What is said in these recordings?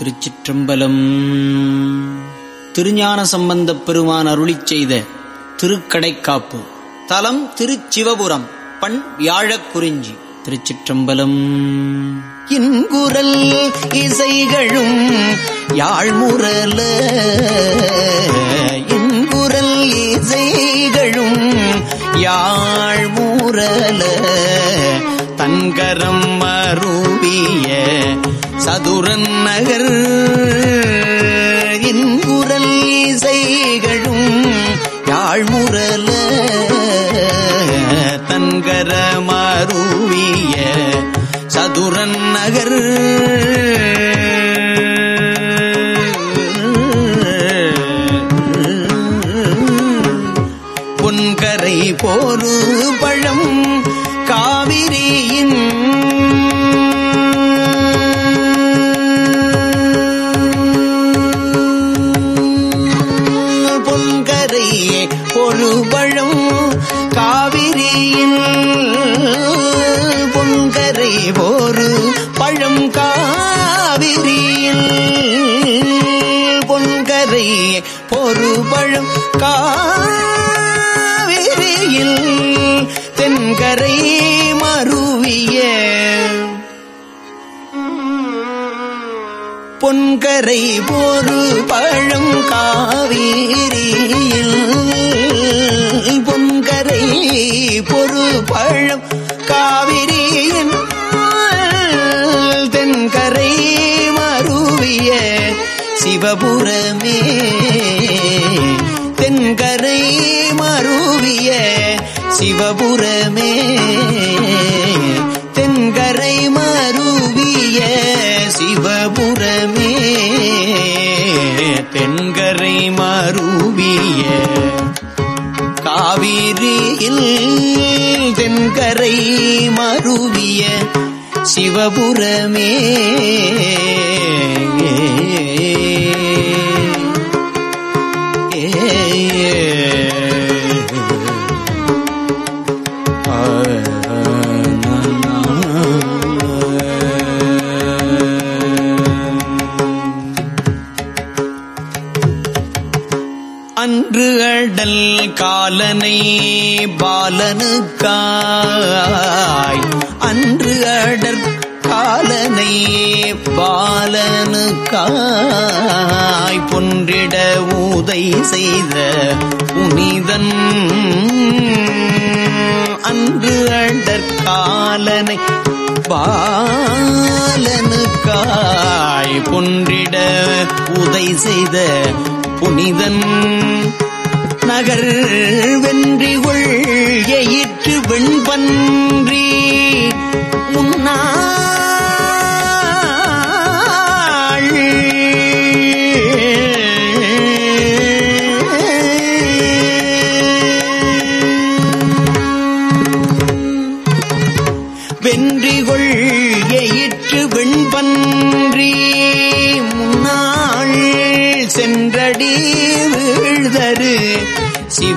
திருச்சிற்றம்பலம். திருஞான சம்பந்தப் பெருமான் அருளி செய்த திருக்கடைக்காப்பு. தலம் திருச்சிவபுரம் பண் வியாழக் குறிஞ்சி திருச்சிற்றம்பலம். இன்குரல் இசைகளும் யாழ்முரல. இன்குரல் இசைகளும் யாழ்முரல. தன்கரம் மருவிய சதுரன் நகர். இன்குரல் இசைகளும் யாழ்முரல தன்கர மாறுவிய சதுரன் நகர். பொன்கரை போரு பொன்கரை ஒரு பழம் காவிரியின் பொங்கரை ஒரு பழம் காவிரியில் பொங்கரை ஒரு பழம் காவிரியில் தென்கரை மருவிய பொன்கரை போரு பழம் காவிரியில் பழம் காவிரியின் தென்கரை மருவிய சிவபுரமே. தென்கரை மருவிய சிவபுரமே. தென்கரை மருவிய சிவபுரமே. தென்கரை மருவிய காவிரியில் தென்கரை மருவிய சிவபுரமே. அன்று அடல் காலனை பாலனுக்காய். அன்று அடற் காலனை பாலனுக்காய். பொன்றிட ஊதை செய்த புனிதன் அன்று அடற் காலனை பாலனுக்காய். பொன்றிட உதை செய்த புனிதன். நகர் வென்றி கொள் எயிற்று வெண்பன்றி. முன்னா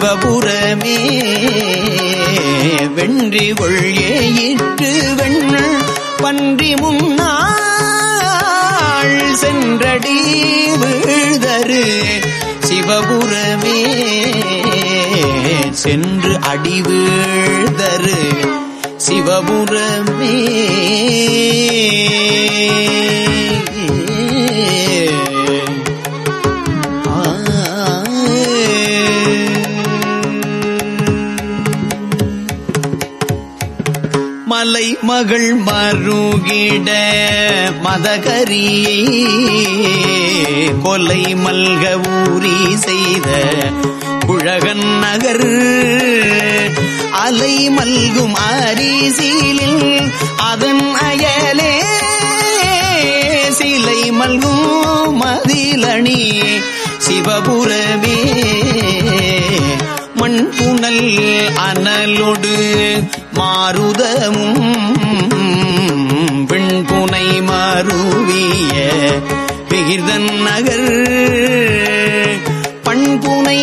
சிவபுரமே வென்றிகொள் எயிற்று வெண்ணள் பன்றி முன்னாள் சென்றடி வீழ்தரு. சிவபுரமே சென்று அடி வீழ்தரு. சிவபுரமே. மாலை மகள் மருகிட மதகரியை கொலை மல்க ஊரி செய்த குழகன் நகர். அலை மல்கும் அரிசீலில் அதன் அயலே சிலை மல்கும் மதிலணி சிவபுரமே. மண் புனல் அனலொடு மாறுதமும் வெண்புனை மாறுவிய பிகிர்தன் நகர். பண்புனை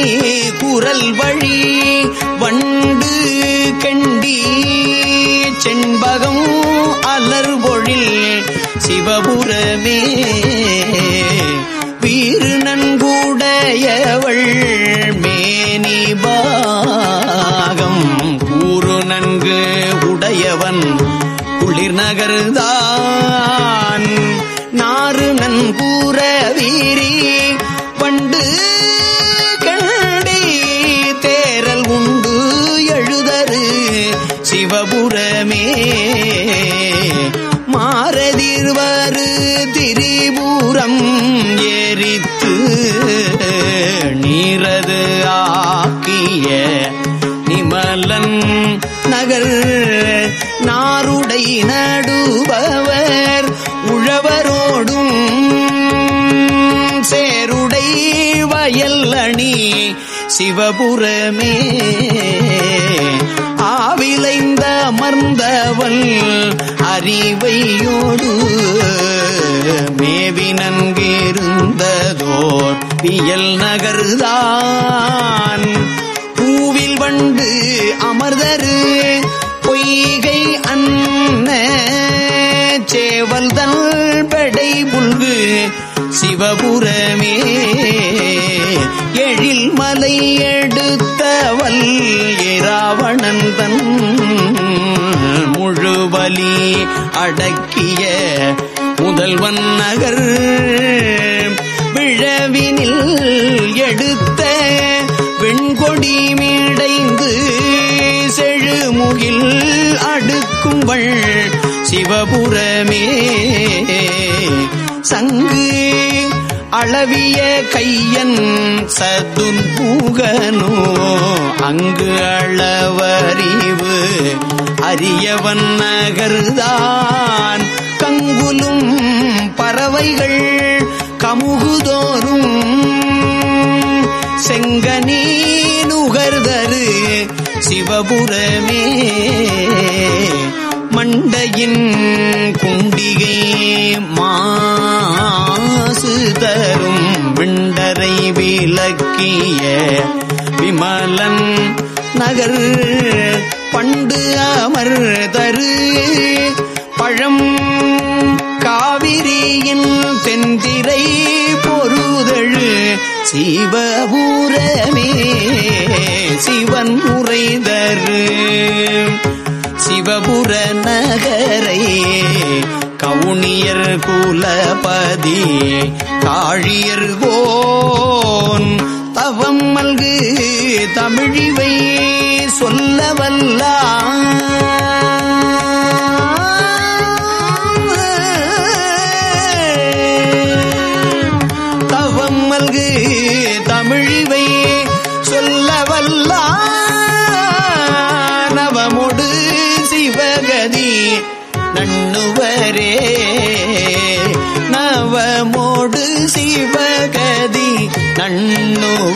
குரல் வழி வண்டு கண்டி செண்பகம் அலர்பொழில் சிவபுரமே. வீறு நன்குடையவள் மேனிபாகம் கூறு நன்கு உடையவன் குளிர் நகர்தான் நாறு நன்கூற வீரி நிமலன் நகர் நாருடை நடுபவர் உழவரோடும் சேருடை வயல் அணி சிவபுரமே. ஆவிலைந்த அமர்ந்தவள் அறிவையோடு மேவி நன்கிருந்ததோர் வியல் நகர்தான். சிவபுரமே. எழில் மலை எடுத்தவல் இராவணன் முழுவலி அடக்கிய முதல்வன் நகர். விழவினில் எடுத்த வெண்கொடி மீடைந்து செழுமுகில் அடுக்கும்பள் சிவபுரமே. சங்கு அளவிய கையன் சதுன்பூகனோ அங்கு அளவறிவு அரியவன் நகர்தான். கங்குலும் பறவைகள் கமுகுதோறும் செங்கனி நுகர்தரு சிவபுரமே. மண்டையின் குண்டிகை மா அரசு தரும் விண்டரை விளக்கிய விமலன் நகர் பண்டு அமர் தரு. பழம் காவிரியின் தென்திரை பொருதழு. சிவபுரமே சிவன் உரைதரு சிவபுர நகரை கவுனியர் குலபதி காழியர் கோன் தவம் மல்கு தமிழிவை சொல்லவல்ல. தவம்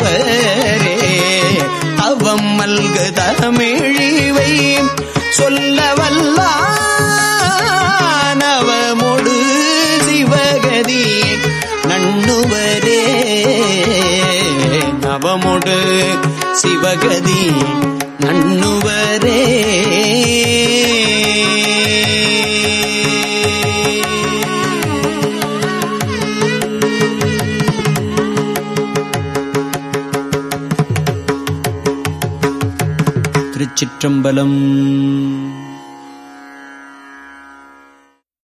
நண்ணுவரே அவம் மல்கு தமிழிவை சொல்ல நவமோடு சிவகதி நண்ணுவரே நவமொடு சிவகதி நண்ணுவரே चम्बलम्।